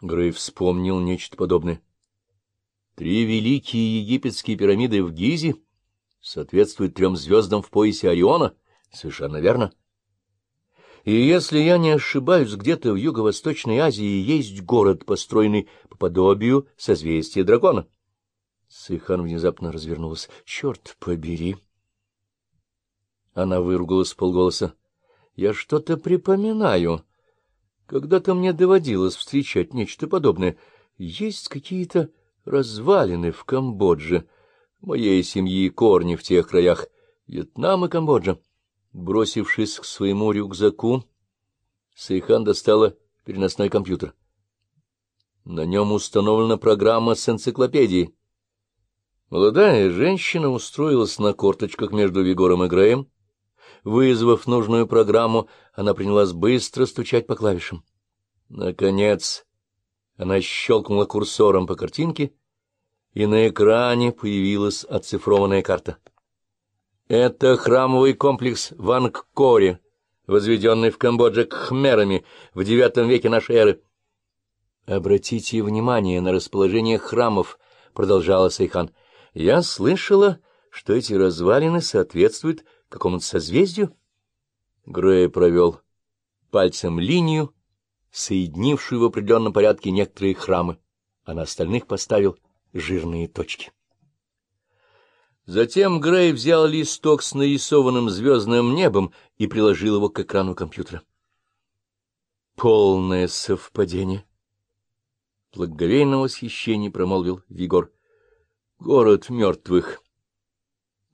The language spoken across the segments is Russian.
Грей вспомнил нечто подобное. Три великие египетские пирамиды в Гизе соответствуют трем звездам в поясе Ориона. Совершенно верно. И если я не ошибаюсь, где-то в Юго-Восточной Азии есть город, построенный по подобию созвездия дракона. Сайхан внезапно развернулась. — Черт побери! Она выругалась вполголоса. — Я что-то припоминаю. Когда-то мне доводилось встречать нечто подобное. Есть какие-то развалины в Камбодже. Моей семьи корни в тех краях. Вьетнам и Камбоджа. Бросившись к своему рюкзаку, Сайхан достала переносной компьютер. На нем установлена программа с энциклопедией. Молодая женщина устроилась на корточках между Вигором и Греем. Вызвав нужную программу, она принялась быстро стучать по клавишам. Наконец, она щелкнула курсором по картинке, и на экране появилась оцифрованная карта. Это храмовый комплекс в Ангкоре, возведенный в Камбодже кхмерами в IX веке нашей эры. Обратите внимание на расположение храмов, продолжала Сайхан. Я слышала, что эти развалины соответствуют какому-то созвездию. Грей провел пальцем линию, соединившую в определенном порядке некоторые храмы, а на остальных поставил жирные точки. Затем Грей взял листок с нарисованным звездным небом и приложил его к экрану компьютера. Полное совпадение. Благоговейно восхищение промолвил Вигор. Город мертвых.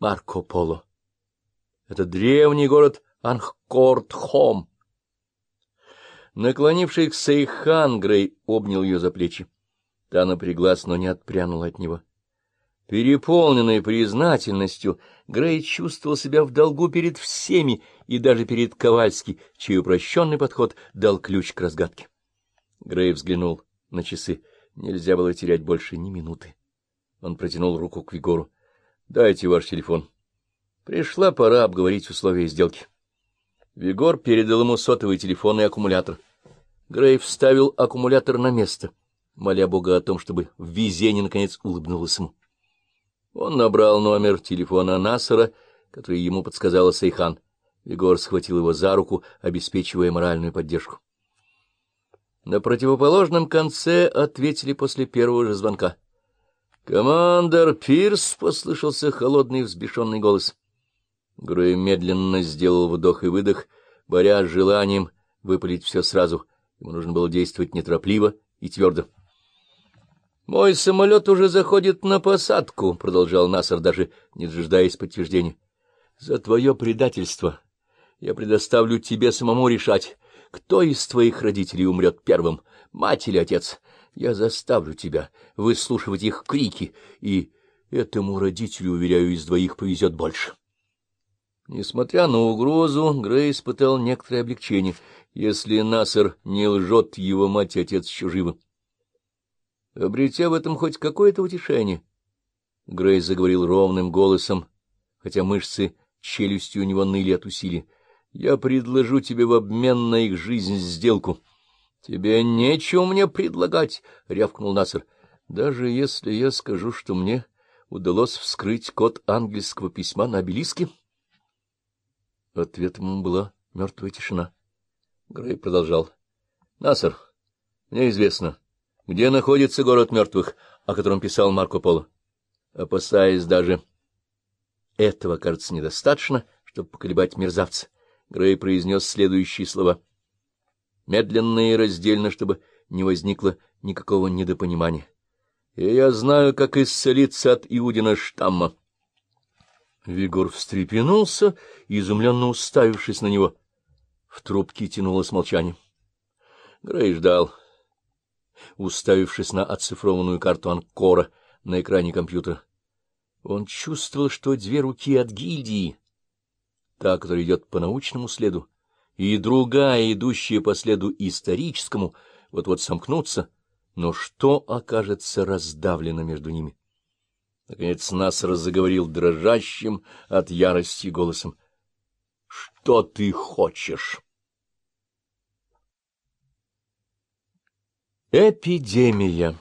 Марко Поло. Это древний город Анхкорт-Хом. Наклонившись к Сейхан, Грей обнял ее за плечи. Та напряглась, но не отпрянула от него. — Переполненный признательностью, Грей чувствовал себя в долгу перед всеми и даже перед Ковальски, чей упрощенный подход дал ключ к разгадке. Грей взглянул на часы. Нельзя было терять больше ни минуты. Он протянул руку к Вигору. — Дайте ваш телефон. Пришла пора обговорить условия сделки. Вигор передал ему сотовый телефон и аккумулятор. Грей вставил аккумулятор на место, моля Бога о том, чтобы везение наконец улыбнулось ему. Он набрал номер телефона Насара, который ему подсказала Сайхан. Егор схватил его за руку, обеспечивая моральную поддержку. На противоположном конце ответили после первого же звонка. «Командор Пирс!» — послышался холодный взбешенный голос. Грей медленно сделал вдох и выдох, боря с желанием выпалить все сразу. Ему нужно было действовать неторопливо и твердо. «Мой самолет уже заходит на посадку», — продолжал Насар, даже не дожидаясь подтверждения. «За твое предательство я предоставлю тебе самому решать, кто из твоих родителей умрет первым, мать или отец. Я заставлю тебя выслушивать их крики, и этому родителю, уверяю, из двоих повезет больше». Несмотря на угрозу, Грей испытал некоторое облегчение. Если Насар не лжет, его мать и отец еще живы. Обретя в этом хоть какое-то утешение, Грей заговорил ровным голосом, хотя мышцы челюсти у него ныли от усилий. — Я предложу тебе в обмен на их жизнь сделку. — Тебе нечего мне предлагать, — рявкнул Насер. — Даже если я скажу, что мне удалось вскрыть код ангельского письма на обелиске? Ответом ему была мертвая тишина. Грей продолжал. — Насер, мне известно, где находится город мертвых, о котором писал Марко Поло? Опасаясь даже этого, кажется, недостаточно, чтобы поколебать мерзавца, Грей произнес следующие слова. Медленно и раздельно, чтобы не возникло никакого недопонимания. И я знаю, как исцелиться от Иудина штамма. Вигор встрепенулся, изумленно уставившись на него. В трубке тянулось молчание. Грей ждал уставившись на оцифрованную карту Анкора на экране компьютера. Он чувствовал, что две руки от гильдии, та, которая идет по научному следу, и другая, идущая по следу историческому, вот-вот сомкнутся, но что окажется раздавлено между ними? Наконец нас разговорил дрожащим от ярости голосом. — Что ты хочешь? Эпидемия